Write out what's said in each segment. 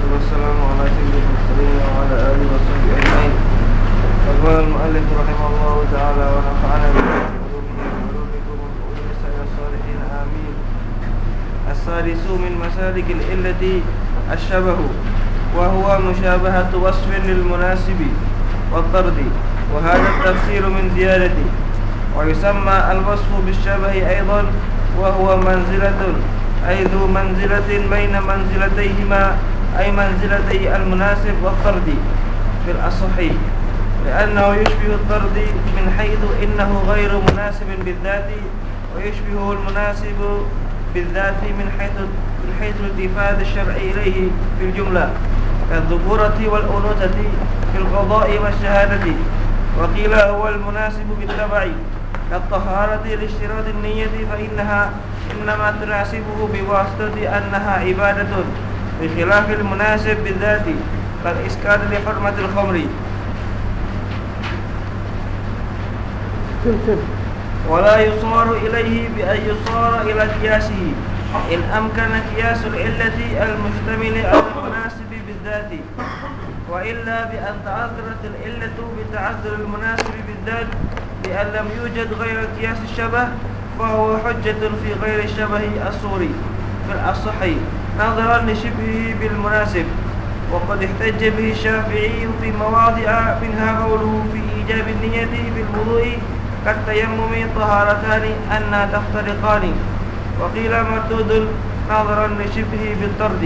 والصلاة والسلام على سيد المرسلين وعلى آله وصحبه أجمعين. فقال المؤلف رحمه الله تعالى ونفعنا وعلومكم ولسان الصالحين آمين. السادس من مسالك العلة الشبه وهو مشابهة وصف للمناسب والطرد وهذا التفسير من زيادة. ويسمى الوصف بالشبه أيضا وهو منزلة أي ذو منزلة بين منزلتيهما أي منزلتي المناسب والطرد في الأصح لأنه يشبه الطرد من حيث إنه غير مناسب بالذات ويشبه المناسب بالذات من حيث من حيث الالتفات الشرع إليه في الجملة كالذكورة والأنوثة في القضاء والشهادة وقيل هو المناسب بالتبع كالطهارة لاشتراط النية فإنها إنما تناسبه بواسطة أنها عبادة. بخلاف المناسب بالذات كالإسكان لحرمة الخمر. ولا يصار إليه بأن يصار إلى قياسه. إن أمكن قياس العلة المشتمل على المناسب بالذات. وإلا بأن تعذرت العلة بتعذر المناسب بالذات بأن لم يوجد غير قياس الشبه فهو حجة في غير الشبه الصوري. في الأصحي نظرا لشبهه بالمناسب وقد احتج به الشافعي في مواضع منها قوله في إيجاب النية بالوضوء كالتيمم طهارتان أنها تفترقان. وقيل مردود نظرا لشبهه بالطرد.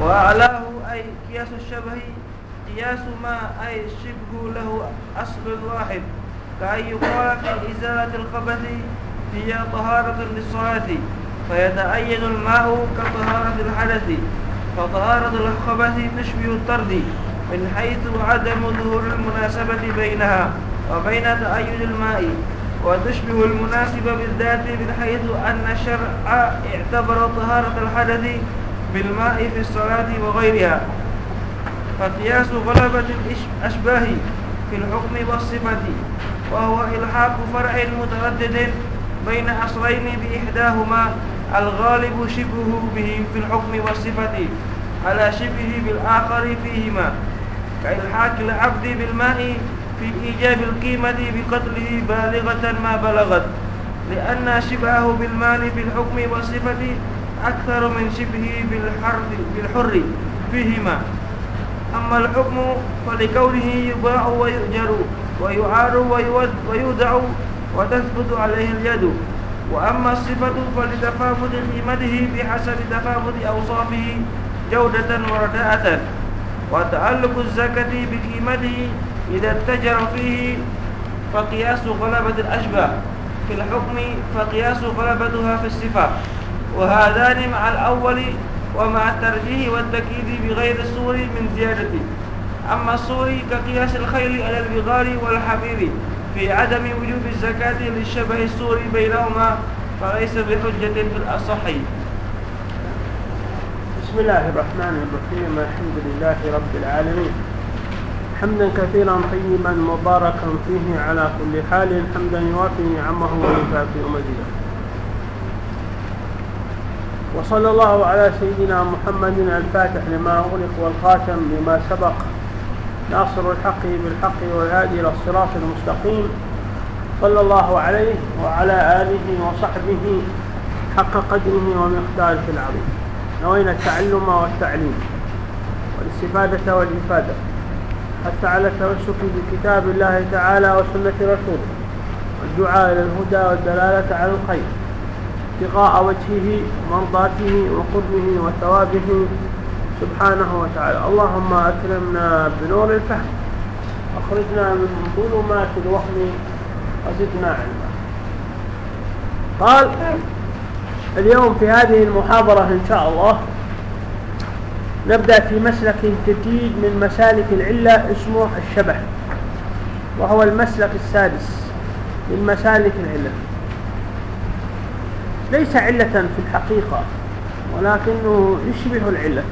وأعلاه أي قياس الشبه قياس ما أي شبه له أصل واحد كأن يقال في إزالة الخبث هي طهارة للصلاة فيتأيد الماء كطهارة الحدث فطهارة الخبث تشبه الطرد من حيث عدم ظهور المناسبة بينها وبين تأيد الماء وتشبه المناسب بالذات من حيث أن الشرع اعتبر طهارة الحدث بالماء في الصلاة وغيرها. فقياس غلبة الأشباه في الحكم والصفة وهو إلحاق فرع متردد بين أصلين بإحداهما الغالب شبهه به في الحكم والصفة على شبهه بالآخر فيهما. كإلحاق العبد بالماء في إيجاب القيمة بقتله بالغة ما بلغت لأن شبهه بالمال في الحكم والصفة أكثر من شبهه بالحر, بالحر فيهما. أما الحكم فلكونه يباع ويؤجر ويعار ويودع وتثبت عليه اليد. وأما الصفة فلتفاوت قيمته بحسب تفاوت أوصافه جودة ورداءة. وتعلق الزكاة بقيمته إذا اتجر فيه فقياس غلبة الأشباه في الحكم فقياس غلبتها في الصفة. وهذان مع الأول ومع الترجيح والتكييد بغير الصور من زيادة. أما الصور كقياس الخيل على البغال والحمير في عدم وجوب الزكاة للشبه الصوري بينهما فليس بحجة في الأصح بسم الله الرحمن الرحيم الحمد لله رب العالمين. حمدا كثيرا طيبا مباركا فيه على كل حال حمدا يوافي نعمه ويكافئ مزيدا وصلى الله على سيدنا محمد الفاتح لما أغلق والخاتم لما سبق. ناصر الحق بالحق والهادي إلى الصراط المستقيم. صلى الله عليه وعلى آله وصحبه حق قدره ومقداره العظيم. نوينا التعلم والتعليم والاستفادة والإفادة. حتى على التمسك بكتاب الله تعالى وسنة رسوله. والدعاء إلى الهدى والدلالة على الخير. ابتغاء وجهه ومرضاته وقربه وثوابه سبحانه وتعالى. اللهم أكرمنا بنور الفهم. أخرجنا من ظلمات الوهم وزدنا علما. قال اليوم في هذه المحاضرة إن شاء الله نبدأ في مسلك جديد من مسالك العلة اسمه الشبه وهو المسلك السادس من مسالك العلة. ليس علة في الحقيقة ولكنه يشبه العلة.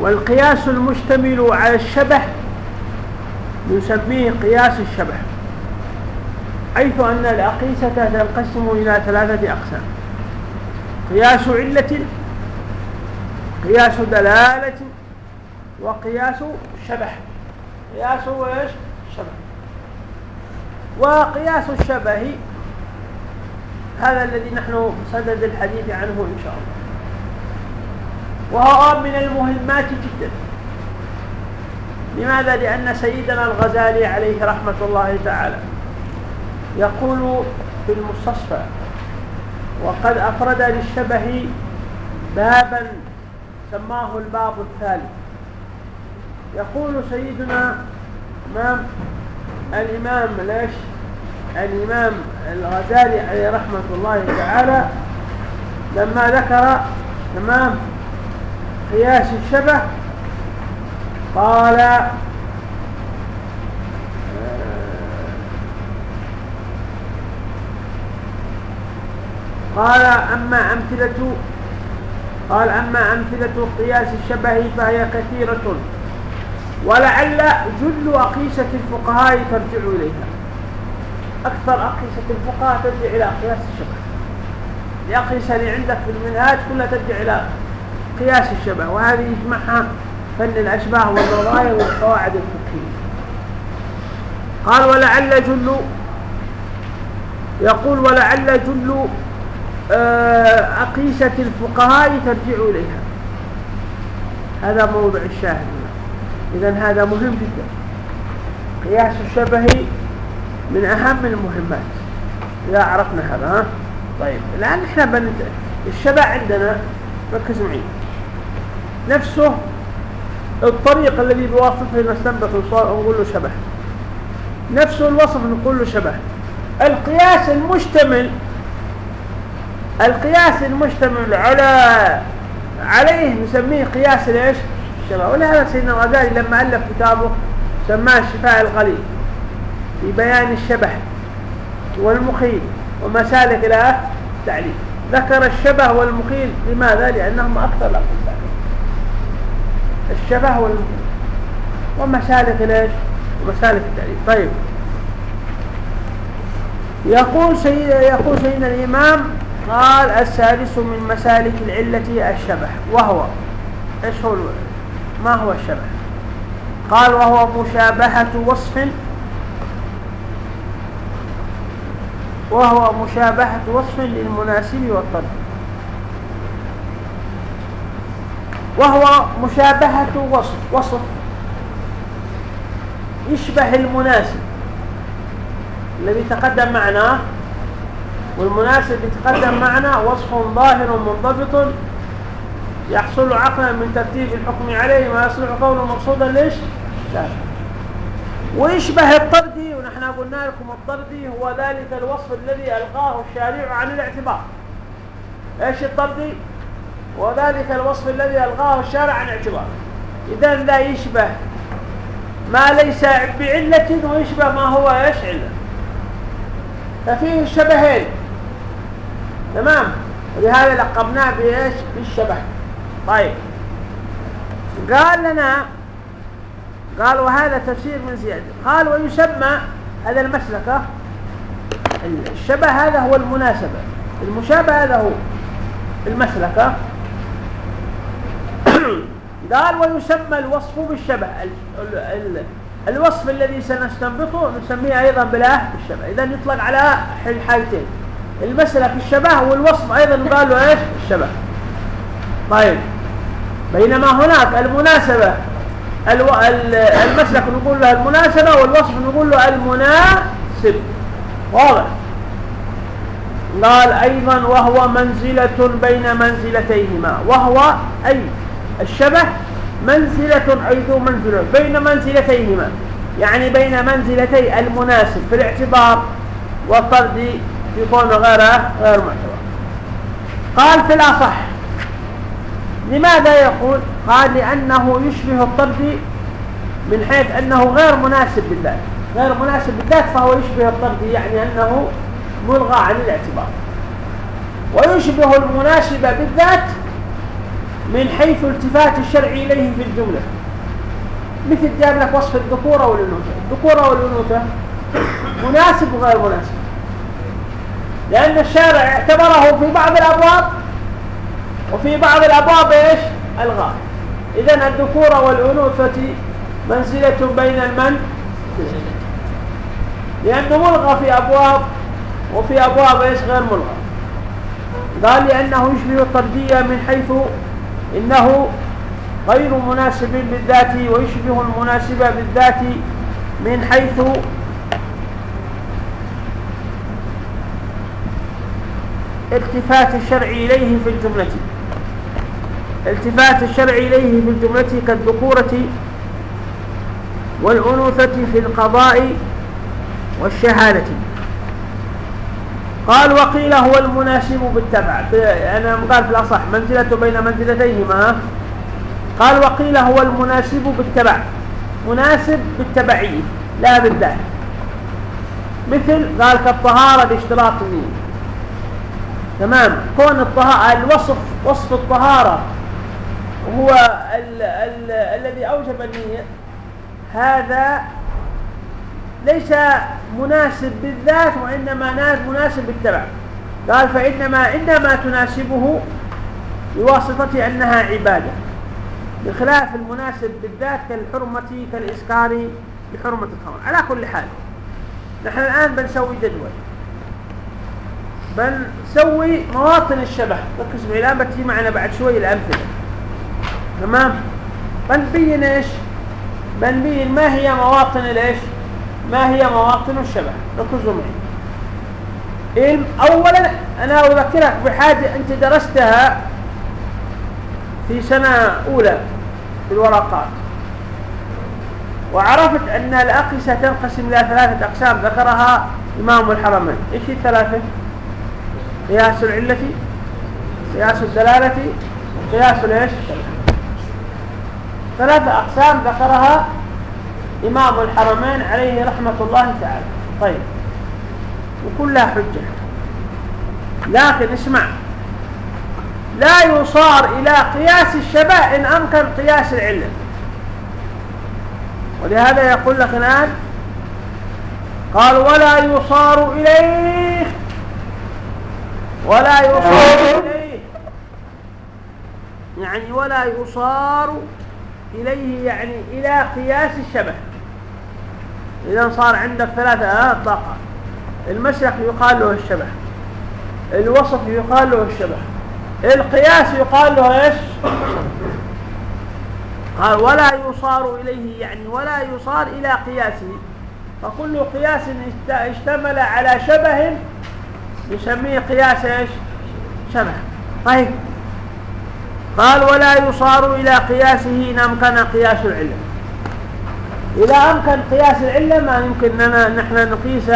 والقياس المشتمل على الشبه نسميه قياس الشبه حيث أن الأقيسة تنقسم إلى ثلاثة أقسام قياس علة قياس دلالة وقياس شبه. قياس إيش؟ شبه. وقياس الشبه هذا الذي نحن صدد الحديث عنه إن شاء الله. وهو من المهمات جدا. لماذا؟ لأن سيدنا الغزالي عليه رحمة الله تعالى يقول في المستصفى وقد أفرد للشبه بابا سماه الباب الثالث. يقول سيدنا إمام الإمام ليش؟ الإمام الغزالي عليه رحمة الله تعالى لما ذكر تمام؟ قياس الشبه. قال قال أما أمثلة قال أما أمثلة قياس الشبه فهي كثيرة. ولعل جل أقيسة الفقهاء ترجع إليها. أكثر أقيسة الفقهاء ترجع إلى قياس الشبه. الأقيسة اللي عندك في المنهاج كلها ترجع إلى قياس الشبه وهذه يجمعها فن الأشباه والنظائر والقواعد الفقهية. قال ولعل جل يقول ولعل جل آه، أقيسة الفقهاء ترجع إليها. هذا موضع الشاهد. إذا هذا مهم جدا. قياس الشبه من أهم المهمات. إذا عرفنا هذا ها؟ طيب. الآن إحنا بنت... الشبه عندنا ركز معي. نفسه الطريق الذي بواسطه نستنبط نقول له شبه نفسه الوصف نقول له شبه القياس المشتمل القياس المشتمل على عليه نسميه قياس ليش؟ الشبه ولهذا سيدنا الغزالي لما ألف كتابه سماه الشفاء الغليل في بيان الشبه والمخيل ومسالك إلى التعليم ذكر الشبه والمخيل لماذا؟ لأنهم أكثر الأقسام الشبه ومسالك ليش؟ ومسالك التعليم. طيب. يقول سيد يقول سيدنا الإمام قال السادس من مسالك العلة الشبه. وهو إيش هو ما هو الشبه؟ قال وهو مشابهة وصف. وهو مشابهة وصف للمناسب والطرد وهو مشابهة وصف وصف يشبه المناسب. الذي تقدم معنا والمناسب يتقدم معنا وصف ظاهر منضبط يحصل عقلا من ترتيب الحكم عليه ما يصلح قوله مقصودا ليش؟ لا. ويشبه الطردي ونحن قلنا لكم الطردي هو ذلك الوصف الذي ألقاه الشارع عن الاعتبار. إيش الطردي هو ذلك الوصف الذي ألقاه الشارع عن الاعتبار إذا لا يشبه ما ليس بعلة ويشبه ما هو إيش علة ففيه الشبهين. تمام؟ ولهذا لقبناه بإيش؟ بالشبه. طيب. قال لنا قال وهذا تفسير من زيادة قال ويسمى هذا المسلكة الشبه هذا هو المناسبة. المشابه هذا هو المسلكة. قال ويسمى الوصف بالشبه. الوصف الذي سنستنبطه نسميه أيضا بالأه بالشبه. إذا يطلق على حالتين. المسلك الشبه والوصف أيضا قالوا إيش؟ الشبه. طيب. بينما هناك المناسبة ألو... المسلك نقول له المناسبة والوصف نقول له المناسب. واضح. قال أيضا وهو منزلة بين منزلتيهما. وهو أي؟ الشبه منزلة أي ذو منزلة بين منزلتيهما يعني بين منزلتي المناسب في الاعتبار والطرد يكون غير غير معتبر. قال في الأصح لماذا يقول؟ قال لأنه يشبه الطرد من حيث أنه غير مناسب بالذات غير مناسب بالذات فهو يشبه الطرد يعني أنه ملغى عن الاعتبار. ويشبه المناسبة بالذات من حيث التفات الشرع إليه في الجملة. مثل جاب لك وصف الذكورة والأنوثة. الذكورة والأنوثة مناسب وغير مناسب؟ لأن الشارع اعتبره في بعض الأبواب وفي بعض الأبواب إيش؟ الغاء إذا الذكورة والأنوثة منزلة بين المن؟ لأنه ملغى في أبواب وفي أبواب إيش؟ غير ملغى. قال لأنه يشبه الطردية من حيث إنه غير مناسب بالذات ويشبه المناسبة بالذات من حيث التفات الشرع إليه في الجملة. التفات الشرع إليه في الجملة كالذكورة والأنوثة في القضاء والشهادة. قال وقيل هو المناسب بالتبع. أنا قال في الأصح منزلة بين منزلتيهما. قال وقيل هو المناسب بالتبع. مناسب بالتبعية لا بالذات. مثل قال كالطهارة باشتراط النية. تمام؟ كون الطهارة الوصف وصف الطهارة هو ال ال الذي أوجب النية هذا ليس مناسب بالذات وإنما مناسب بالتبع. قال فإنما إنما تناسبه بواسطة أنها عبادة. بخلاف المناسب بالذات كالحرمة كالإسكار بحرمة الخمر على كل حال نحن الآن بنسوي جدول. بنسوي مواطن الشبه. ركز معي الآن بتجي معنا بعد شوي الأمثلة. تمام؟ بنبين إيش؟ بنبين ما هي مواطن الإيش؟ ما هي مواطن الشبه؟ ركزوا معي اولا أنا أذكرك بحاجة أنت درستها في سنة أولى في الورقات. وعرفت أن الاقيسه تنقسم إلى ثلاثة أقسام ذكرها إمام الحرمين. إيش الثلاثة؟ قياس العلة قياس الدلالة قياس الايش ثلاثة أقسام ذكرها إمام الحرمين عليه رحمة الله تعالى. طيب. وكلها حجة. لكن اسمع. لا يصار إلى قياس الشبه إن أمكن قياس العلة. ولهذا يقول لك الآن قال ولا يصار إليه. ولا يصار إليه. يعني ولا يصار إليه يعني إلى قياس الشبه إذا صار عندك ثلاثة طاقة. المشرق يقال له الشبه الوسط يقال له الشبه القياس يقال له إيش؟ قال ولا يصار إليه يعني ولا يصار إلى قياسه. فكل قياس اشتمل على شبه يسميه قياس إيش؟ شبه طيب. قال ولا يصار إلى قياسه إن أمكن قياس العلة إذا أمكن قياس العلة ما يمكن أننا نحن نقيس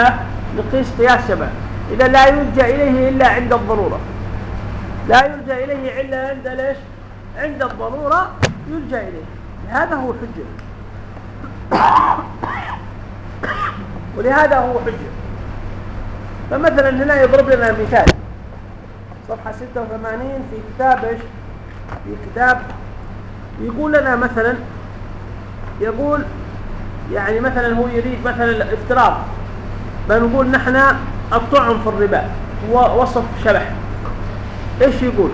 نقيس قياس شبه. إذا لا يلجأ إليه إلا عند الضرورة. لا يلجأ إليه إلا عند ليش؟ عند الضرورة يلجأ إليه. هذا هو حجة. ولهذا هو حجة. فمثلا هنا يضرب لنا مثال. صفحة 86 في كتاب إيش؟ في كتاب يقول لنا مثلا يقول يعني مثلا هو يريد مثلا الافتراض بنقول نحن الطعم في الربا هو وصف شبح. إيش يقول؟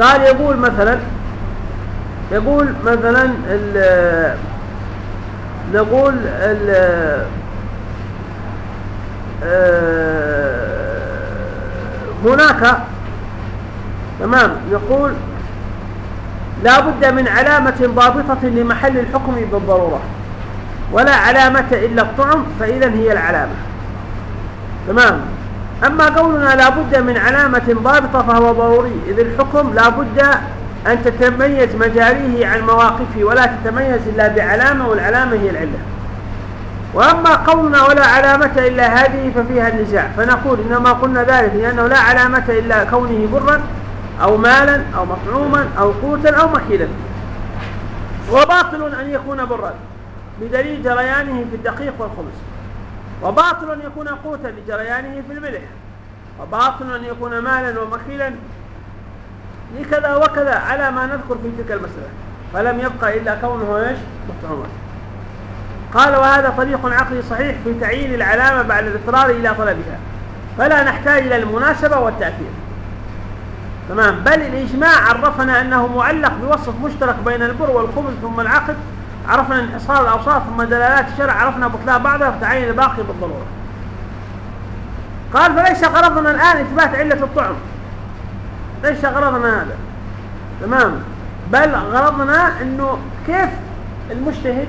قال يقول مثلا يقول مثلا ال نقول ال آه، هناك تمام؟ يقول لا بد من علامة ضابطة لمحل الحكم بالضرورة ولا علامة إلا الطعم فإذا هي العلامة. تمام؟ أما قولنا لا بد من علامة ضابطة فهو ضروري إذ الحكم لا بد أن تتميز مجاريه عن مواقفه ولا تتميز إلا بعلامة والعلامة هي العلة. وأما قولنا ولا علامة إلا هذه ففيها النزاع فنقول إنما قلنا ذلك لأنه لا علامة إلا كونه برا أو مالا أو مطعوما أو قوتا أو مكيلا. وباطل أن يكون برا بدليل جريانه في الدقيق والخبز. وباطل أن يكون قوتا لجريانه في الملح. وباطل أن يكون مالا ومكيلا لكذا وكذا على ما نذكر في تلك المسألة. فلم يبقى إلا كونه إيش؟ مطعوما. قال وهذا طريق عقلي صحيح في تعيين العلامة بعد الإضطرار إلى طلبها. فلا نحتاج إلى المناسبة والتأثير. تمام؟ بل الإجماع عرفنا أنه معلق بوصف مشترك بين البر والخبز ثم العقد. عرفنا انحصار الأوصاف ثم دلالات الشرع. عرفنا بطلان بعضها فتعين الباقي بالضرورة. قال فليس غرضنا الآن إثبات علة الطعم. ليس غرضنا هذا. تمام؟ بل غرضنا أنه كيف المجتهد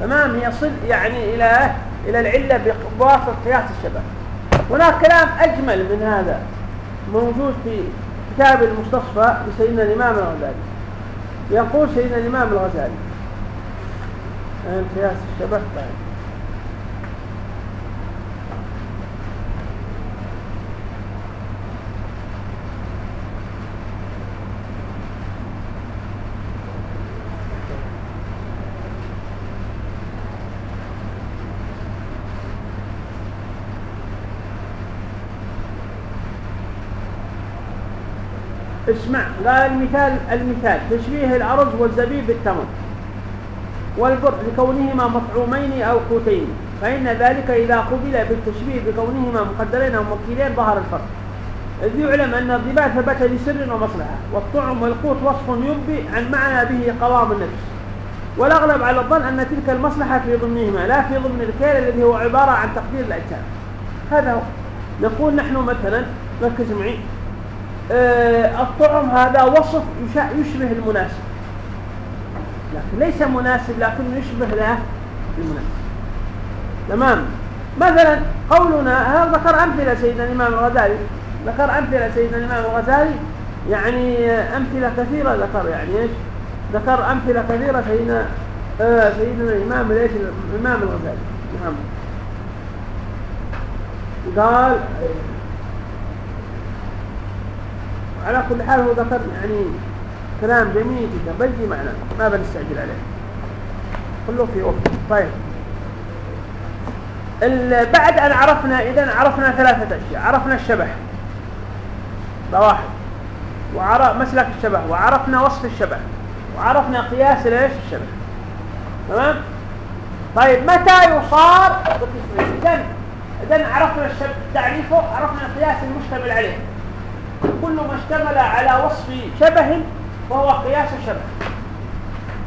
تمام يصل يعني إلى إلى العلة بواسطة قياس الشبه. هناك كلام أجمل من هذا موجود في كتاب المستصفى لسيدنا الإمام الغزالي. يقول سيدنا الإمام الغزالي. قياس الشبه طيب اسمع قال المثال المثال تشبيه الأرز والزبيب بالتمر والبر لكونهما مطعومين أو قوتين فإن ذلك إذا قبل بالتشبيه بكونهما مقدرين أو موكلين ظهر الفرق. إذ يعلم أن الضباط ثبت لسر ومصلحة والطعم والقوت وصف ينبي عن معنى به قوام النفس. والأغلب على الظن أن تلك المصلحة في ضمنهما لا في ضمن الكيل الذي هو عبارة عن تقدير الأجسام. هذا هو. نقول نحن مثلا ركز معي. الطعم هذا وصف يشبه المناسب. لكن ليس مناسب لكنه يشبه له المناسب. تمام؟ مثلا قولنا هذا ذكر أمثلة سيدنا الإمام الغزالي. ذكر أمثلة سيدنا الإمام الغزالي يعني أمثلة كثيرة ذكر يعني إيش؟ ذكر أمثلة كثيرة سيدنا آه سيدنا الإمام ليش؟ الإمام الغزالي. نعم. قال على كل حال هو ذكر يعني كلام جميل جدا بيجي معنا ما بنستعجل عليه. كله في وقت. طيب. بعد أن عرفنا إذا عرفنا ثلاثة أشياء. عرفنا الشبح ده واحد. وعرف مسلك الشبح وعرفنا وصف الشبح وعرفنا قياس ليش الشبح تمام؟ طيب متى يصار؟ إذا عرفنا الشبح تعريفه عرفنا القياس المشتمل عليه. كل ما اشتمل على وصف شبه وهو قياس الشبه.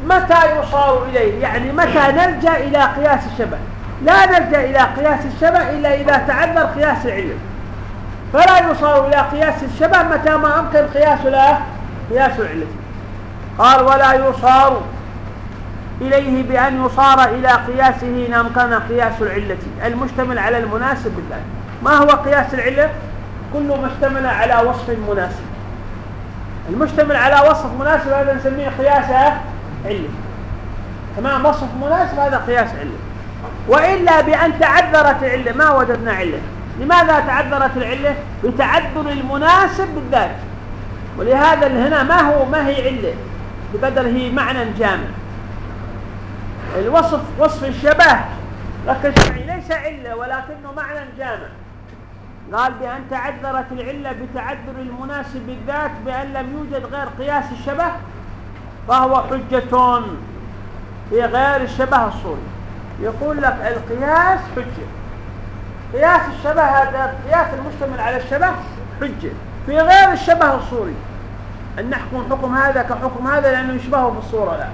متى يصار إليه؟ يعني متى نلجأ إلى قياس الشبه؟ لا نلجأ إلى قياس الشبه إلا إذا تعذر قياس العلم. فلا يصار إلى قياس الشبه متى ما أمكن قياس له قياس العلم. قال ولا يصار إليه بأن يصار إلى قياسه إن أمكن قياس العلة. المشتمل على المناسب بالله. ما هو قياس العلة؟ كل ما اشتمل على وصف مناسب. المشتمل على وصف مناسب هذا نسميه قياس علة تمام؟ وصف مناسب هذا قياس علة وإلا بأن تعذرت العلة ما وجدنا علة. لماذا تعذرت العلة؟ بتعذر المناسب بالذات. ولهذا هنا ما هو ما هي علة؟ بقدر هي معنى جامع. الوصف وصف الشبه. معي ليس علة ولكنه معنى جامع. قال بأن تعذرت العلة بتعذر المناسب بالذات بأن لم يوجد غير قياس الشبه فهو حجة في غير الشبه الصوري. يقول لك القياس حجة. قياس الشبه هذا القياس المشتمل على الشبه حجة. في غير الشبه الصوري. أن نحكم حكم هذا كحكم هذا لأنه يشبهه في الصورة لا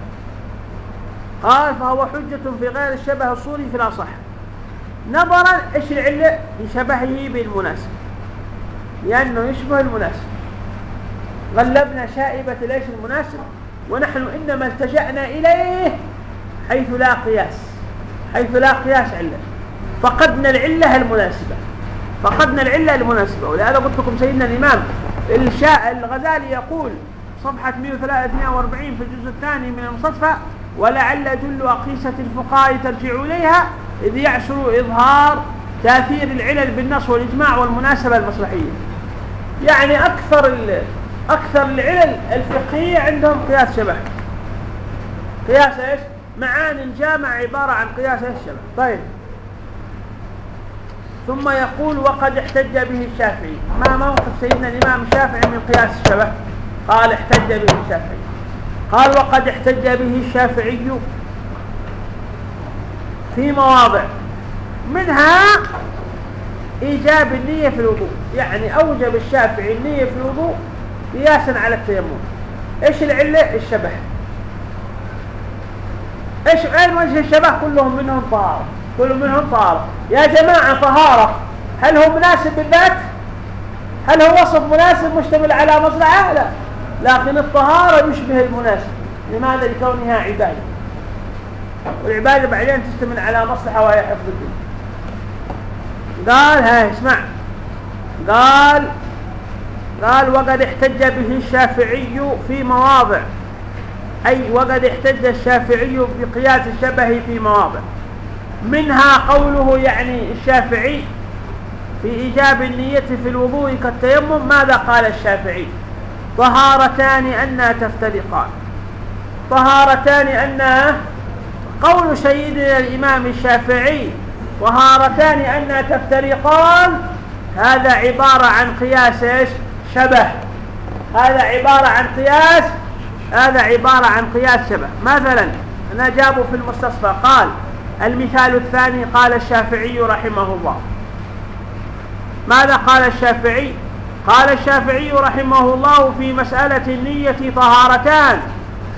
قال فهو حجة في غير الشبه الصوري في الأصح. نظرا إيش العله لشبهه بالمناسب لأنه يشبه المناسب. غلبنا شائبة ليش المناسب؟ ونحن إنما التجأنا إليه حيث لا قياس حيث لا قياس علة. فقدنا العلة المناسبة فقدنا العلة المناسبة. ولهذا قلت لكم سيدنا الإمام الغزالي يقول صفحة 143 في الجزء الثاني من المصطفى ولعل جل أقيسة الفقهاء ترجع إليها إذ يعسر إظهار تأثير العلل بالنص والإجماع والمناسبة المصلحية. يعني أكثر أكثر العلل الفقهية عندهم قياس شبه. قياس إيش؟ معان جامع عبارة عن قياس إيش طيب. ثم يقول وقد احتج به الشافعي. ما موقف سيدنا الإمام الشافعي من قياس الشبه؟ قال احتج به الشافعي. قال وقد احتج به الشافعي في مواضع. منها إيجاب النية في الوضوء. يعني أوجب الشافعي النية في الوضوء قياسا على التيمم. إيش العلة؟ الشبه. إيش أين وجه الشبه؟ كلهم منهم طهارة كل منهم طهارة يا جماعة طهارة. هل هو مناسب بالذات؟ هل هو وصف مناسب مشتمل على مصلحة لا. لكن الطهارة يشبه المناسب. لماذا؟ لكونها عبادة. والعبادة بعدين تشتمل على مصلحة وهي حفظ الدين. قال ها اسمع. قال قال وقد احتج به الشافعي في مواضع. أي وقد احتج الشافعي بقياس الشبه في مواضع. منها قوله يعني الشافعي في إيجاب النية في الوضوء كالتيمم ماذا قال الشافعي؟ طهارتان أنا تفترقان طهارتان أنا قول سيدنا الإمام الشافعي طهارتان أنا تفترقان هذا عبارة عن قياس إيش؟ شبه. هذا عبارة عن قياس هذا عبارة عن قياس شبه. مثلا أنا جابوا في المستصفى قال المثال الثاني قال الشافعي رحمه الله. ماذا قال الشافعي؟ قال الشافعي رحمه الله في مسألة النية طهارتان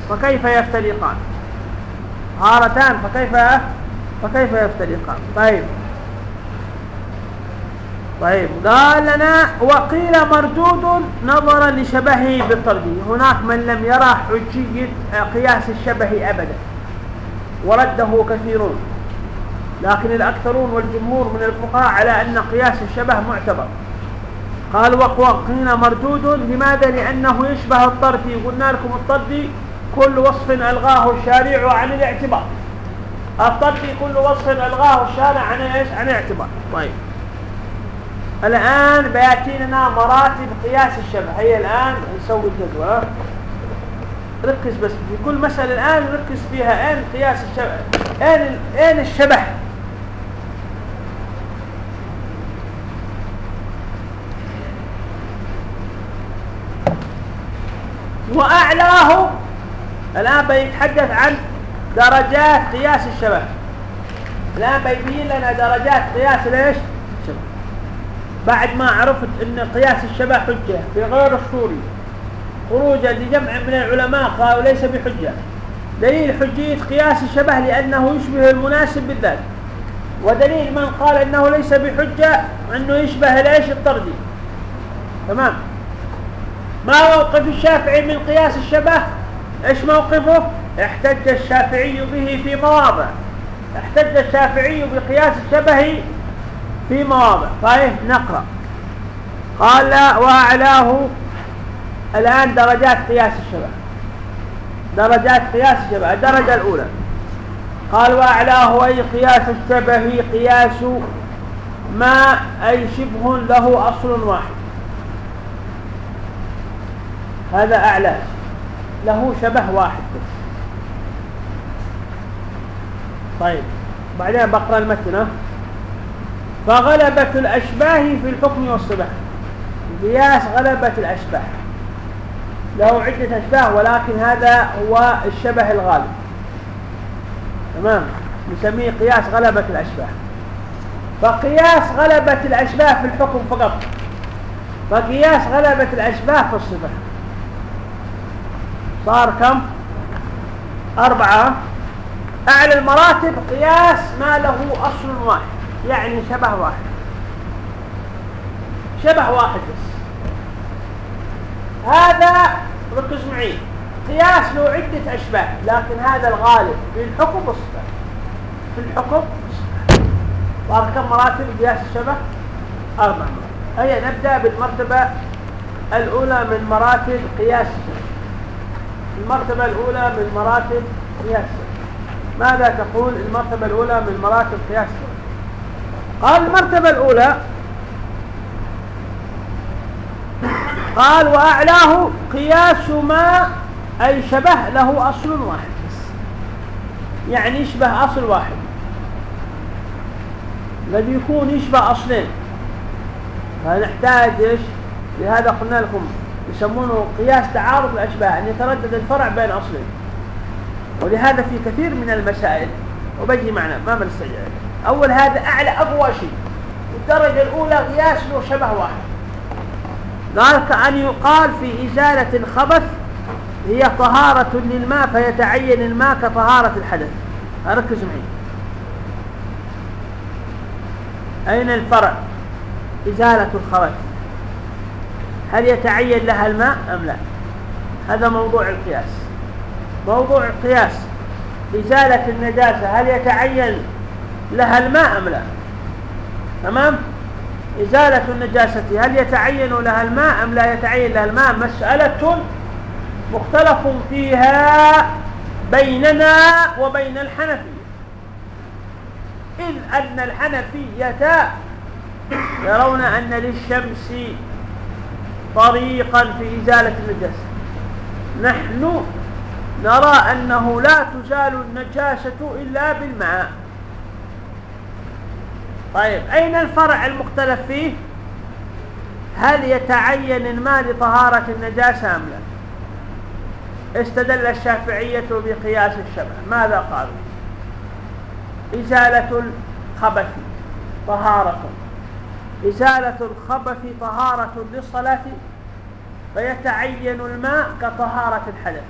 فكيف يفترقان؟ طهارتان فكيف فكيف يفترقان طيب. طيب. قال لنا وقيل مردود نظرا لشبهه بالطرد هناك من لم يرى حجية قياس الشبه أبدا. ورده كثيرون. لكن الأكثرون والجمهور من الفقهاء على أن قياس الشبه معتبر. قال وقيل مردود لماذا؟ لأنه يشبه الطردي قلنا لكم الطردي كل وصف ألغاه الشارع عن الاعتبار. الطردي كل وصف ألغاه الشارع عن إيش؟ عن الاعتبار. طيب. الآن بياتي لنا مراتب قياس الشبه. هي الآن نسوي الجدول ركز بس في كل مسألة الآن ركز فيها. أين قياس الشبه؟ أين أين الشبه؟ وأعلاه الآن بيتحدث عن درجات قياس الشبه. الآن بيبين لنا درجات قياس ليش؟ الشبه بعد ما عرفت أن قياس الشبه حجة في غير الصوري. خروجا لجمع من العلماء قالوا ليس بحجة. دليل حجية قياس الشبه لأنه يشبه المناسب بالذات. ودليل من قال أنه ليس بحجة أنه يشبه ليش الطردي. تمام؟ ما موقف الشافعي من قياس الشبه؟ إيش موقفه؟ احتج الشافعي به في مواضع. احتج الشافعي بقياس الشبه في مواضع. طيب نقرأ. قال وأعلاه. الآن درجات قياس الشبه. درجات قياس الشبه الدرجة الأولى. قال وأعلاه أي قياس الشبه قياس ما أي شبه له أصل واحد. هذا أعلى. له شبه واحد بس. طيب بعدين بقرأ المتن. فغلبة الأشباه في الحكم والصبح. قياس غلبة الأشباه. له عدة أشباه ولكن هذا هو الشبه الغالب. تمام؟ نسميه قياس غلبة الأشباه. فقياس غلبة الأشباه في الحكم فقط. فقياس غلبة الأشباه في الصفة صار كم؟ أربعة. أعلى المراتب قياس ما له أصل واحد يعني شبه واحد. شبه واحد بس. هذا ركز معي. قياس له عدة أشباه لكن هذا الغالب في الحكم والصفة في الحكم صار كم مراتب؟ قياس الشبه؟ أربع مراتب. هيا نبدأ بالمرتبة الأولى من مراتب قياس الشبه. المرتبة الأولى من مراتب قياس ماذا تقول المرتبة الأولى من مراتب قياس قال المرتبة الأولى قال وأعلاه قياس ما أي شبه له أصل واحد. يعني يشبه أصل واحد. قد يكون يشبه أصلين. فنحتاج إيش؟ لهذا قلنا لكم يسمونه قياس تعارض الأشباه أن يتردد الفرع بين أصلين. ولهذا في كثير من المسائل وبجي معنا ما بنستعجل أول هذا أعلى أقوى شيء الدرجة الأولى قياس له شبه واحد. قال كأن يقال في إزالة الخبث هي طهارة للماء فيتعين الماء كطهارة الحدث. ركز معي. أين الفرع؟ إزالة الخبث. هل يتعين لها الماء أم لا؟ هذا موضوع القياس. موضوع القياس. إزالة النجاسة هل يتعين لها الماء أم لا؟ تمام؟ إزالة النجاسة هل يتعين لها الماء أم لا يتعين لها الماء؟ مسألة مختلف فيها بيننا وبين الحنفية. إذ أن الحنفية يرون أن للشمس طريقا في إزالة النجاسة نحن نرى أنه لا تزال النجاسة إلا بالماء. طيب أين الفرع المختلف فيه؟ هل يتعين الماء لطهارة النجاسة أم لا؟ استدل الشافعية بقياس الشبه. ماذا قالوا؟ إزالة الخبث طهارة. إزالة الخبث طهارة للصلاة فيتعين الماء كطهارة الحدث.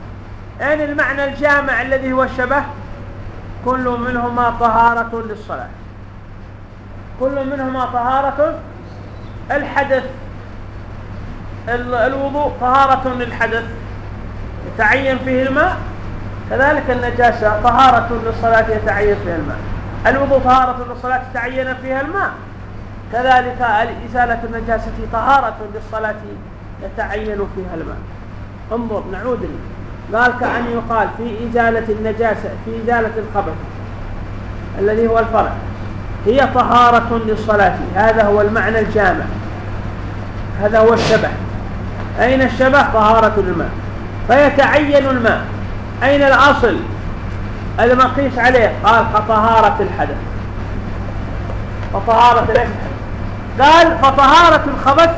أين المعنى الجامع الذي هو الشبه؟ كل منهما طهارة للصلاة. كل منهما طهارة الحدث الوضوء طهارة للحدث. يتعين فيه الماء كذلك النجاسة طهارة للصلاة يتعين فيها الماء. الوضوء طهارة للصلاة يتعين فيها الماء. كذلك إزالة النجاسة طهارة للصلاة يتعين فيها الماء. انظر نعود لي قال كأن يقال في إزالة النجاسة في إزالة الخبث الذي هو الفرع. هي طهارة للصلاة. هذا هو المعنى الجامع. هذا هو الشبه. أين الشبه؟ طهارة الماء. فيتعين الماء. أين الأصل؟ المقيس عليه. قال كطهارة الحدث. فطهارة الحدث قال فطهارة الخبث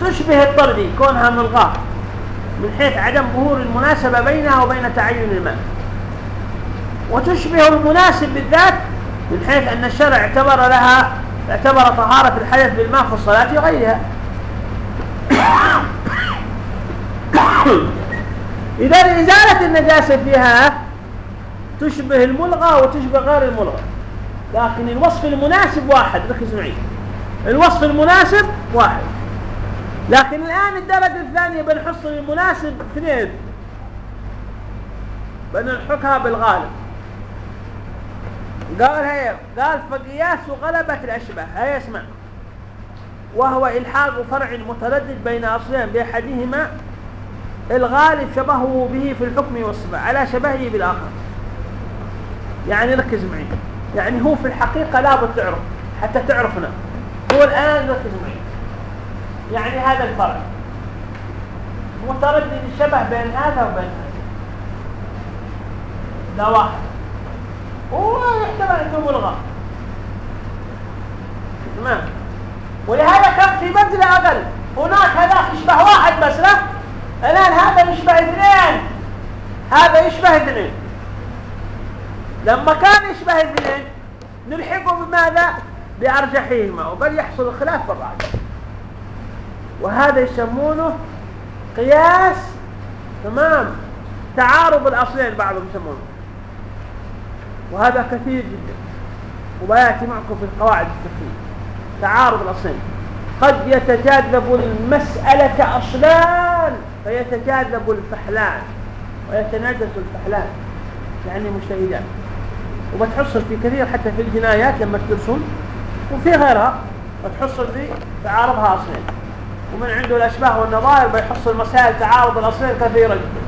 تشبه الطردي كونها ملغاة من حيث عدم ظهور المناسبة بينها وبين تعين الماء. وتشبه المناسب بالذات من حيث أن الشرع اعتبر لها اعتبر طهارة الحدث بالماء في الصلاة وغيرها. إذا إزالة النجاسة فيها تشبه الملغى وتشبه غير الملغى. لكن الوصف المناسب واحد. ركز معي. الوصف المناسب واحد. لكن الآن الدرجة الثانية بنحصل المناسب اثنين. بنلحقها بالغالب. قال هي قال فقياس غلبة الأشبه. هيا اسمع. وهو إلحاق فرع متردد بين أصلين. بأحدهما الغالب شبهه به في الحكم والصفة على شبهه بالآخر. يعني ركز معي. يعني هو في الحقيقة لابد تعرف حتى تعرفنا. هو الآن ركز معي يعني هذا الفرع متردد الشبه بين هذا وبين هذا. لا واحد. هو يحتمل انه ملغى. تمام. ولهذا كان في منزلة أقل. هناك هذا يشبه واحد بس لا. الآن هذا يشبه اثنين. هذا يشبه اثنين. لما كان يشبه اثنين نلحقه بماذا؟ بأرجحهما وقد يحصل الخلاف بالراجح وهذا يسمونه قياس تمام؟ تعارض الأصلين بعضهم يسمونه. وهذا كثير جدا وبياتي معكم في القواعد الفقهية. تعارض الأصلين. قد يتجاذب المسألة أصلان فيتجاذب الفحلان ويتناجس الفحلان يعني مجتهدان وبتحصل في كثير حتى في الجنايات لما تدرسون وفي غيرها بتحصل في تعارضها أصلين ومن عنده الأشباه والنظائر بيحصل مسائل تعارض الأصلين كثيرة جدا.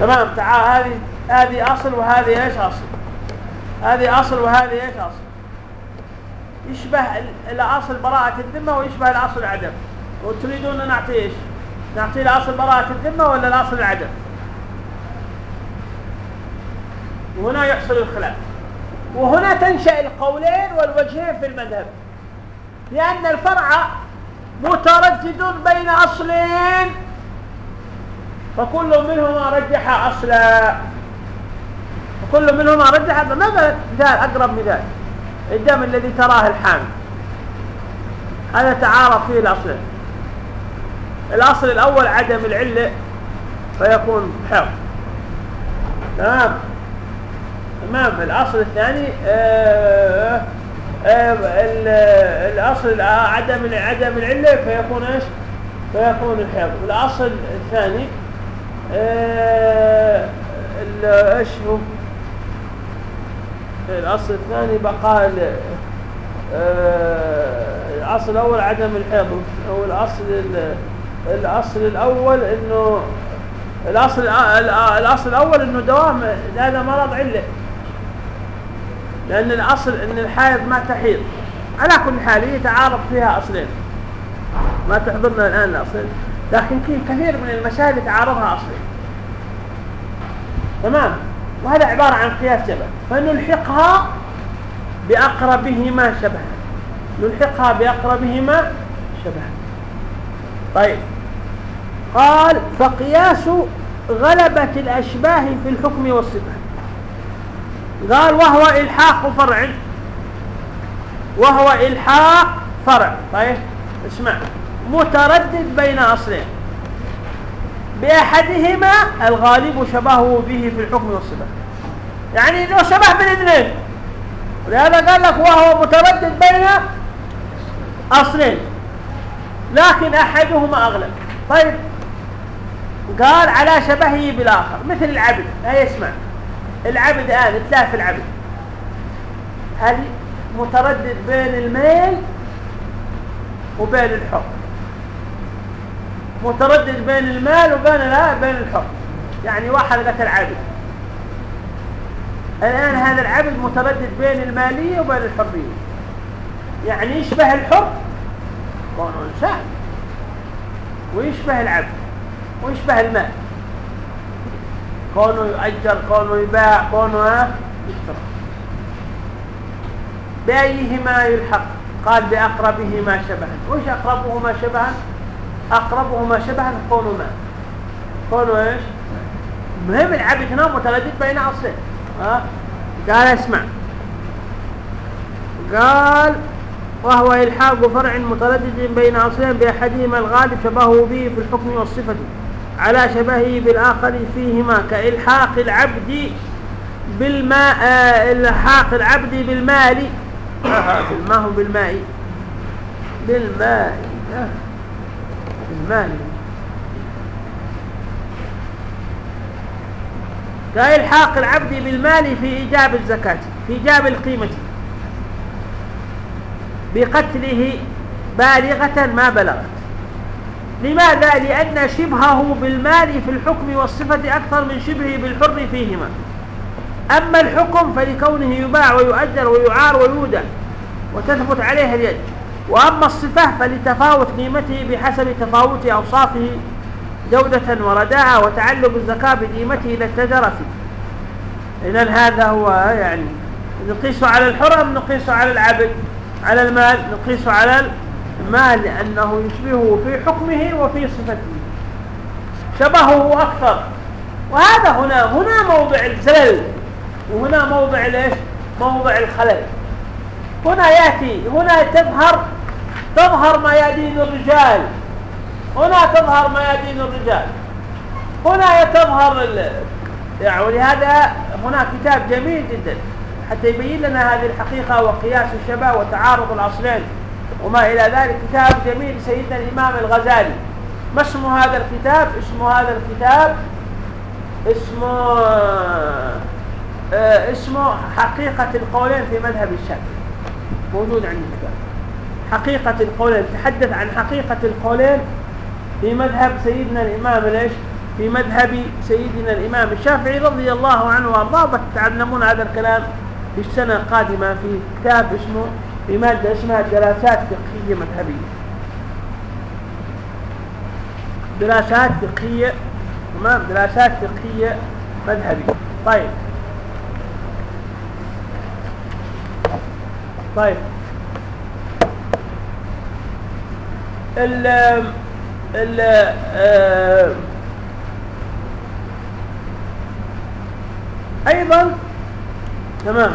تمام؟ تعال هذه هذه أصل وهذه إيش أصل؟ هذه أصل وهذه إيش أصل؟ يشبه الأصل براءة الذمة ويشبه الأصل العدم. وتريدون نعطي إيش؟ نعطي الأصل براءة الذمة ولا الأصل العدم؟ وهنا يحصل الخلاف. وهنا تنشأ القولين والوجهين في المذهب. لأن الفرع متردد بين أصلين. فكل منهما رجح أصلا. كل منهما رجح مثلا مثال أقرب مثال. الدم الذي تراه الحامل. هذا تعارض فيه الأصلين. الأصل الأول عدم العلة فيكون حر. تمام؟ تمام. الأصل الثاني آه آه الأصل عدم عدم العلة فيكون إيش؟ فيكون الحيض الأصل الثاني آه إيش هو؟ الأصل الثاني بقاء آه، الأصل الأول عدم الحيض أو الأصل الأصل الأول إنه الأصل الأصل الأول إنه دوام هذا مرض علة. لأن الأصل إن الحائض ما تحيض. على كل حال هي تعارض فيها أصلين. ما تحضرنا الآن الأصلين. لكن كثير من المسائل تعارضها أصلين. تمام؟ وهذا عبارة عن قياس جبل. فنلحقها بأقربهما شبها. نلحقها بأقربهما شبها. طيب. قال فقياس غلبة الأشباه في الحكم والصفة. قال وهو إلحاق فرع. وهو إلحاق فرع. طيب اسمع. متردد بين أصلين. بأحدهما الغالب شبهه به في الحكم والصفة. يعني له شبه بالاثنين ولهذا قال لك وهو متردد بين أصلين. لكن أحدهما أغلب. طيب قال على شبهه بالآخر. مثل العبد. هاي اسمع. العبد الآن تلاف العبد. هل متردد بين الميل وبين الحب؟ متردد بين المال وبين لا بين الحب. يعني واحد قتل عبد. الآن هذا العبد متردد بين المالية وبين الحرية. يعني يشبه الحر كونه إنسان ويشبه العبد ويشبه المال. كونه يؤجر كونه يباع كونه يشترى. بأيهما يلحق؟ قال بأقربهما شبها. وش أقربهما شبها؟ أقربهما شبها كونه ما. كونه إيش؟ مهم العبد هنا متردد بين أصلين ها؟ قال اسمع. قال وهو إلحاق فرع متردد بين أصلين بأحدهما الغالب شبهه به في الحكم والصفة. على شبهه بالآخر فيهما كإلحاق العبد بالماء آه، إلحاق العبد بالمال. ما هو بالماء؟ بالماء. بالمال كإلحاق العبد بالمال في إيجاب الزكاة في إيجاب القيمة. بقتله بالغة ما بلغت لماذا؟ لأن شبهه بالمال في الحكم والصفة أكثر من شبهه بالحر فيهما. أما الحكم فلكونه يباع ويؤجر ويعار ويودع وتثبت عليه اليد. وأما الصفة فلتفاوت قيمته بحسب تفاوت أوصافه جودة ورداعة وتعلق الزكاة بقيمته إذا اتجر فيه إذا هذا هو يعني نقيس على الحر أم نقيس على العبد على المال نقيس على المال لأنه يشبهه في حكمه وفي صفته. شبهه أكثر. وهذا هنا هنا موضع الزلل. وهنا موضع الايش موضع الخلل. هنا يأتي هنا تظهر تظهر ميادين الرجال. هنا تظهر ميادين الرجال. هنا تظهر يعني ولهذا هنا كتاب جميل جدا. حتى يبين لنا هذه الحقيقة وقياس الشبه وتعارض الأصلين. وما إلى ذلك كتاب جميل سيدنا الإمام الغزالي. ما اسم هذا الكتاب؟ اسم هذا الكتاب اسمه آه اسمه حقيقة القولين في مذهب الشافعي موجود عندي الكتاب. حقيقة القولين. تحدث عن حقيقة القولين في مذهب سيدنا الإمام ليش في مذهب سيدنا الإمام الشافعي رضي الله عنه وأرضاه. تتعلمون هذا الكلام في السنة القادمة في كتاب اسمه في مادة اسمها دراسات فقهية مذهبية. دراسات فقهية تمام؟ دراسات فقهية مذهبية. طيب. طيب. ال ال آه، أيضا تمام؟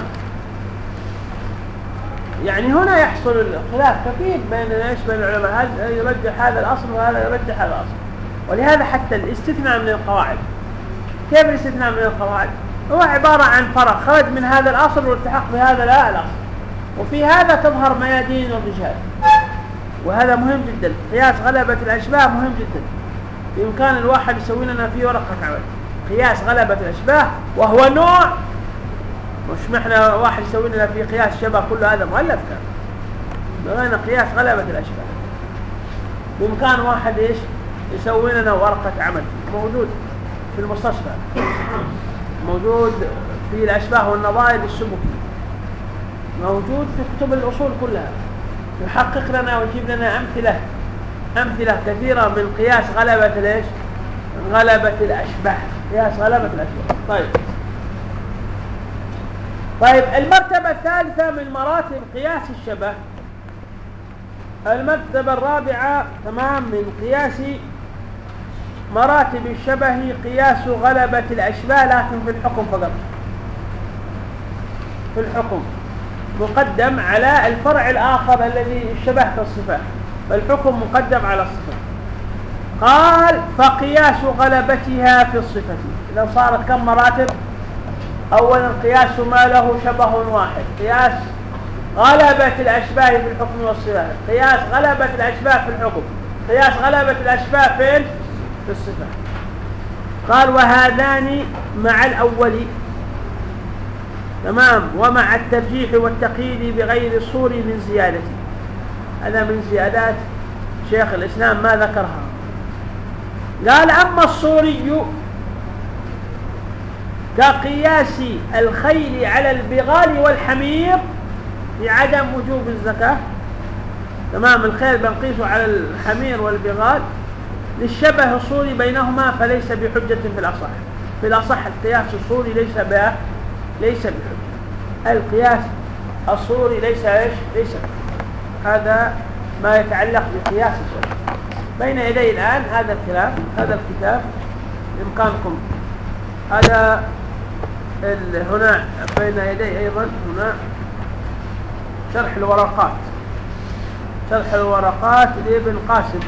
يعني هنا يحصل الخلاف كثير بين إيش؟ بين العلماء. هل يرجح هذا الأصل وهذا يرجح هذا الأصل؟ ولهذا حتى الاستثناء من القواعد. كيف الاستثناء من القواعد؟ هو عبارة عن فرق. خرج من هذا الأصل والتحق بهذا لا الأصل. وفي هذا تظهر ميادين الرجال وهذا مهم جدا. قياس غلبة الأشباه مهم جدا. بإمكان الواحد يسوي لنا فيه ورقة عمل. قياس غلبة الأشباه وهو نوع مش محنا واحد يسوي لنا فيه قياس شبه كله هذا مؤلف كان؟ بغينا قياس غلبة الأشباه بإمكان واحد إيش؟ يسوي لنا ورقة عمل. موجود في المستصفى. موجود في الأشباه والنظائر السبكي موجود في كتب الأصول كلها. يحقق لنا ويجيب لنا أمثلة. أمثلة كثيرة من قياس غلبة ليش غلبة الأشباه قياس غلبة الأشباه طيب. طيب المرتبة الثالثة من مراتب قياس الشبه. المرتبة الرابعة تمام من قياس مراتب الشبه قياس غلبة الأشباه لكن في الحكم فقط. في الحكم. مقدم على الفرع الآخر الذي الشبه في الصفات فالحكم مقدم على الصفة. قال فقياس غلبتها في الصفة. لو صارت كم مراتب؟ أولا قياس ما له شبه واحد. قياس غلبة الأشباه في الحكم والصفات قياس غلبة الأشباه في الحكم. قياس غلبة الأشباه في في الصفات قال وهذان مع الأول. تمام. ومع الترجيح والتقييد بغير الصور من زيادة. هذا من زيادات شيخ الإسلام ما ذكرها. قال أما الصوري كقياس الخيل على البغال والحمير لعدم وجوب الزكاة. تمام الخيل بنقيسه على الحمير والبغال. للشبه الصوري بينهما فليس بحجة في الأصح. في الأصح القياس الصوري ليس به ليس بحجة. القياس الصوري ليس إيش؟ ليس هذا ما يتعلق بقياس الشبه. بين يدي الآن هذا الكلام هذا الكتاب. بإمكانكم. هذا هنا بين يدي أيضا هنا شرح الورقات. شرح الورقات لابن قاسم.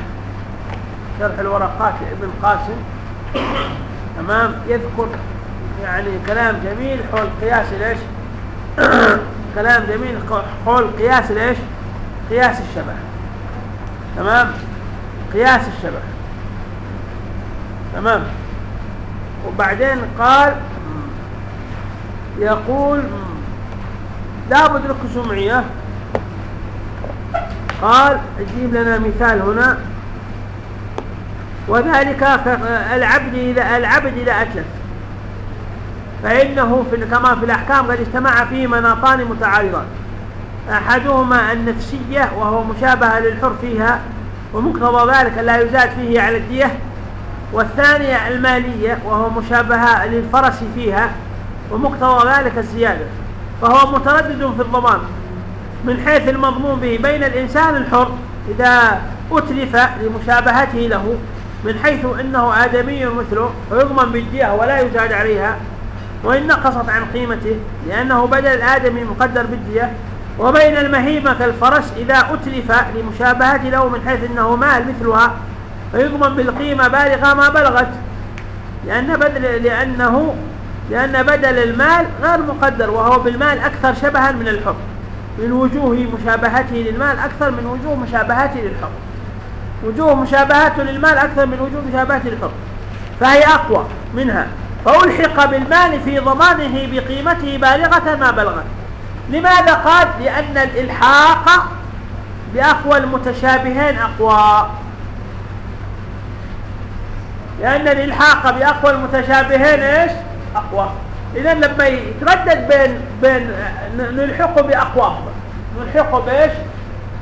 شرح الورقات لابن قاسم. تمام؟ يذكر يعني كلام جميل حول قياس ليش؟ كلام جميل حول قياس ليش؟ قياس الشبه. تمام؟ قياس الشبه. تمام؟ وبعدين قال يقول لابد لك سمعية قال أجيب لنا مثال هنا. وذلك العبد إذا العبد إذا أتلف فإنه في كما في الأحكام قد اجتمع فيه مناطان متعارضان. أحدهما النفسية وهو مشابهة للحر فيها ومقتضى ذلك لا يزاد فيه على الدية. والثانية المالية وهو مشابهة للفرس فيها. ومقتضى ذلك الزيادة فهو متردد في الضمان من حيث المضمون به بين الإنسان الحر إذا أتلف لمشابهته له من حيث أنه آدمي مثله فيضمن بالدية ولا يزاد عليها وإن نقصت عن قيمته لأنه بدل الآدمي مقدر بالدية وبين المهيمة كالفرس إذا أتلف لمشابهته له من حيث أنه مال مثلها فيضمن بالقيمة بالغة ما بلغت لأن بدل لأنه لأن بدل المال غير مقدر وهو بالمال أكثر شبها من الحر من وجوه مشابهته للمال أكثر من وجوه مشابهته للحر وجوه مشابهته للمال أكثر من وجوه مشابهته للحر فهي أقوى منها. فألحق بالمال في ضمانه بقيمته بالغة ما بلغت. لماذا قال؟ لأن الإلحاق بأقوى المتشابهين أقوى. لأن الإلحاق بأقوى المتشابهين إيش؟ أقوى. إذا لما يتردد بين بين نلحقه بأقواهم نلحقه بإيش؟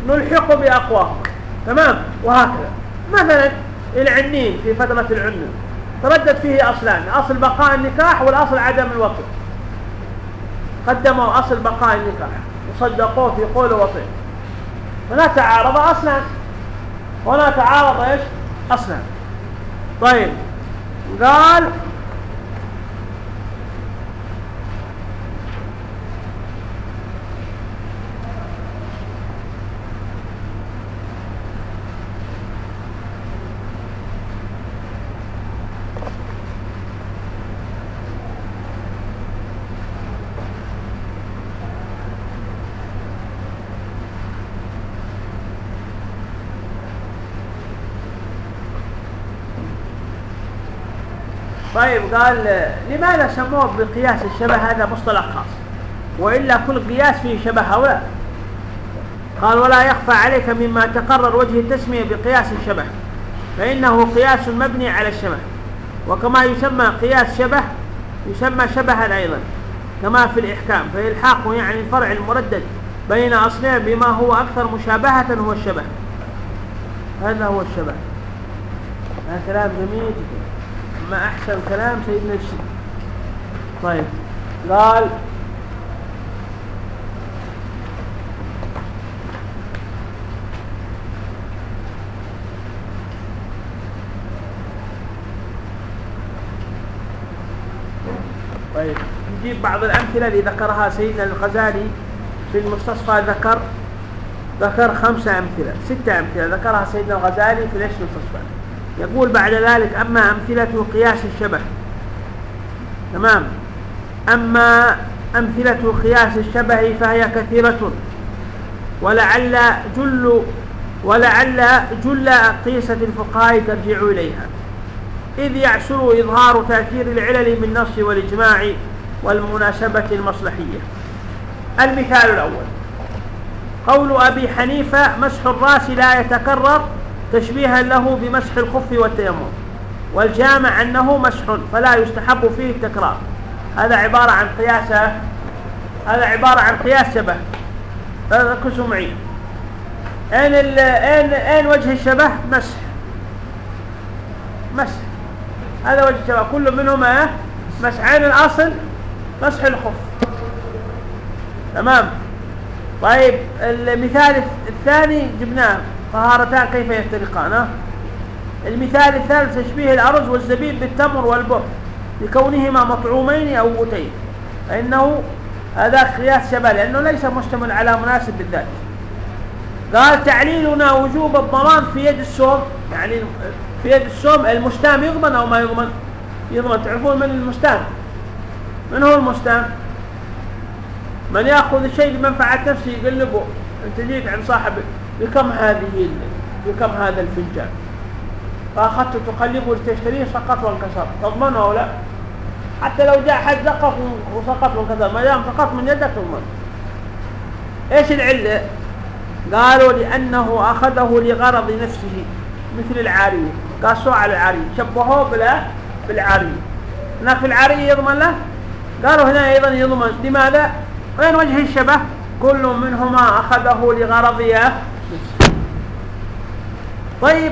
نلحقه بأقواهم تمام؟ وهكذا. مثلا العنين في فترة العنة تردد فيه أصلان. أصل بقاء النكاح والأصل عدم الوطن. قدموا أصل بقاء النكاح. وصدقوه في قول وطن. هنا تعارض أصلا. هنا تعارض إيش؟ أصلا. طيب. قال طيب قال لماذا سموه بقياس الشبه هذا مصطلح خاص؟ وإلا كل قياس فيه شبه هؤلاء قال ولا يخفى عليك مما تقرر وجه التسمية بقياس الشبه فإنه قياس مبني على الشبه. وكما يسمى قياس شبه يسمى شبها أيضا كما في الإحكام فإلحاقه يعني الفرع المردد بين أصلين بما هو أكثر مشابهة هو الشبه. هذا هو الشبه. هذا كلام جميل جدا. ما أحسن كلام سيدنا الشيخ طيب قال طيب نجيب بعض الأمثلة اللي ذكرها سيدنا الغزالي في المستصفى. ذكر ذكر خمسة أمثلة ستة أمثلة ذكرها سيدنا الغزالي في ليش المستصفى. يقول بعد ذلك أما أمثلة قياس الشبه. تمام؟ أما أمثلة قياس الشبه فهي كثيرة. ولعل جل ولعل جل قيسة الفقهاء ترجع إليها. إذ يعسر إظهار تأثير العلل بالنص والإجماع والمناسبة المصلحية. المثال الأول. قول أبي حنيفة مسح الرأس لا يتكرر تشبيها له بمسح الخف والتيمم. والجامع أنه مسح فلا يستحب فيه التكرار. هذا عبارة عن قياس هذا عبارة عن قياس شبه. ركزوا معي. أين, أين, أين وجه الشبه؟ مسح. مسح. هذا وجه الشبه. كل منهما مسح عين الأصل مسح الخف. تمام؟ طيب المثال الثاني جبناه. طهارتان كيف يفترقان؟ المثال الثالث تشبيه الأرز والزبيب بالتمر والبر لكونهما مطعومين أو غتين فإنه هذا قياس شبه لأنه ليس مشتمل على مناسب بالذات. قال تعليلنا وجوب الضمان في يد السوم يعني في يد السوم المستام يضمن أو ما يضمن؟ يضمن تعرفون من المستام من هو المستام من يأخذ الشيء لمنفعة نفسه يقلبه أنت جيت عند صاحب بكم هذه بكم هذا الفنجان فأخذته تقلبه لتشتريه سقط وانكسر. تضمنه أو لا؟ حتى لو جاء حد زقف وسقط وانكسر. ما دام سقط من يدك تضمن. إيش العلة؟ قالوا لأنه أخذه لغرض نفسه مثل العاريه قاسوه على العاريه شبهوه بلا بالعاريه هناك في العاريه يضمن له؟ قالوا هنا أيضا يضمن. لماذا؟ وين وجه الشبه؟ كل منهما أخذه لغرضه طيب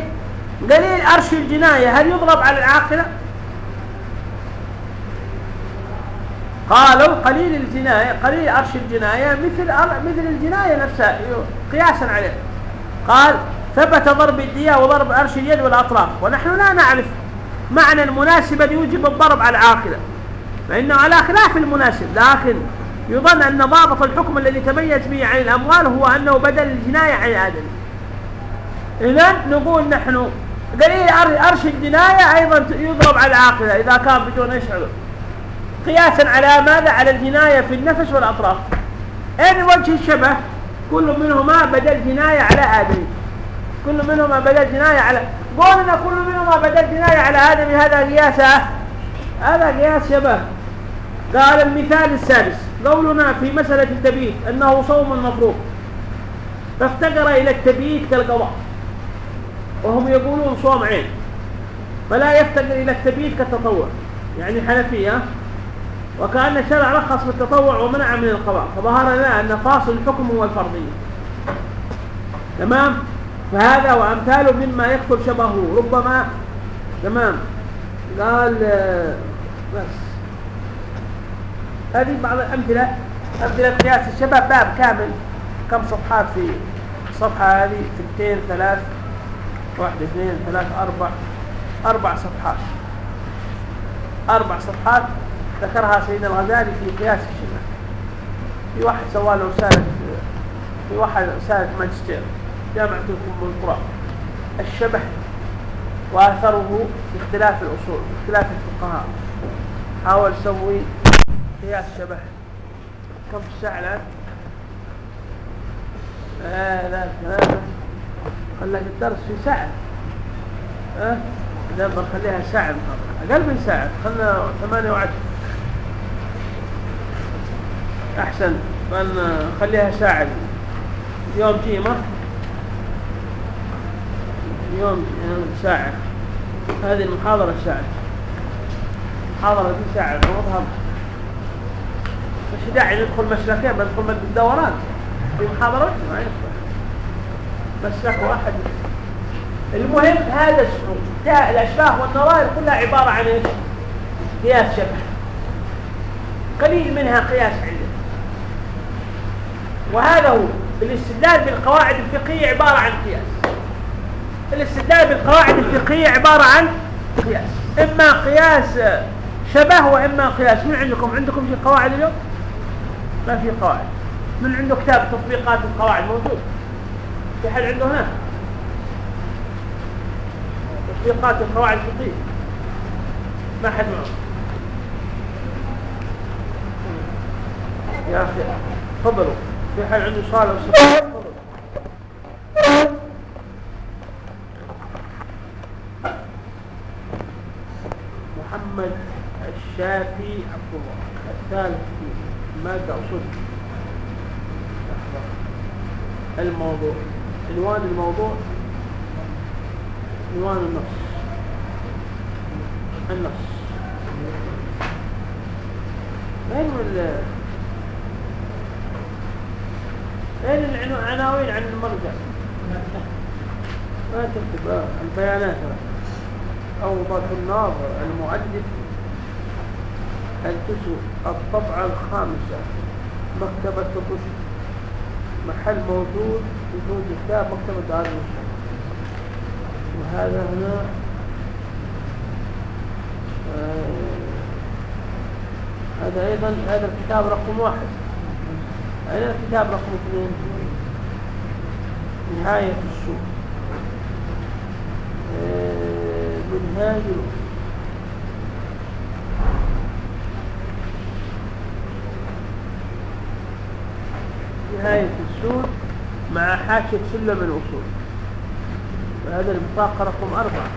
قليل أرش الجناية هل يضرب على العاقلة؟ قالوا قليل الجناية قليل أرش الجناية مثل مثل الجناية نفسها قياسا عليه. قال ثبت ضرب الدية وضرب أرش اليد والأطراف ونحن لا نعرف معنى المناسبة يوجب الضرب على العاقلة. فإنه على خلاف المناسب لكن يظن أن ضابط الحكم الذي تميز به عن الأموال هو أنه بدل الجناية عن الآدمي إذا نقول نحن دليل أرش الجناية أيضا يضرب على العاقلة إذا كان بدون يشعر قياسا على ماذا؟ على الجناية في النفس والأطراف. أين وجه الشبه كل منهما بدل جناية على آدمي. كل منهما بدل جناية على قولنا كل منهما بدل جناية على آدمي هذا قياس هذا قياس شبه. قال المثال السادس قولنا في مسألة التبييت أنه صوم مفروض. فافتقر إلى التبييت كالقضاء. وهم يقولون صوم عين. فلا يفتقر إلى التبييت كالتطوع. يعني حنفية وكأن الشرع رخص في التطوع ومنع من القضاء. فظهر لنا أن فاصل الحكم هو الفرضية. تمام؟ فهذا وأمثاله مما يكثر شبهه. ربما تمام؟ قال بس. هذه بعض الأمثلة أمثلة قياس الشباب باب كامل. كم صفحات في الصفحة هذه؟ ستين ثلاث. واحد اثنين ثلاث أربع أربع صفحات. أربع صفحات ذكرها سيدنا الغزالي في قياس الشباب في واحد سوى له رسالة في واحد رسالة ماجستير جامعة القرى الشبه وأثره في اختلاف الأصول اختلاف الفقهاء. حاول يسوي قياس شبه كم في الساعة الآن؟ آه لا ثلاثة. قال لك الدرس في ساعة. أه؟ إذا بنخليها ساعة أقل من ساعة. خلنا ثمانية وعشر أحسن. بنخليها ساعة. يوم جيمة يوم ساعة. هذه المحاضرة ساعة. المحاضرة دي ساعة. نوضها مش داعي ندخل مسلكين بدخل الدوران في محاضرة؟ ما يصلح مسلك واحد. المهم هذا الأشباه والنظائر كلها عبارة عن؟ قياس شبه. قليل منها قياس عندنا وهذا هو الاستدلال بالقواعد الفقهية عبارة عن قياس. الاستدلال بالقواعد الفقهية عبارة عن قياس. إما قياس شبه وإما قياس. من عندكم؟ عندكم في قواعد اليوم؟ ما في قواعد. من عنده كتاب تطبيقات القواعد موجود. في حد عنده هنا تطبيقات القواعد الفقهية ما حد معه. يا أخي تفضلوا. في حد عنده أو سؤال محمد الشافي عبد الله. الثالث مادة أصول. الموضوع. عنوان الموضوع؟ عنوان النص. النص. ال وين العناوين عن المرجع. ما تكتب البيانات. أوضح الناظر المؤلف الجزء الطبعة الخامسة. مكتبة الرشد. محل موجود. وجود كتاب مكتبة دار الرشد وهذا هنا آه هذا أيضا هذا الكتاب رقم واحد. أين الكتاب رقم اثنين؟ نهاية السوق. آه منهاج نهاية السود مع حاشية سلم الأصول وهذا البطاقة رقم أربعة.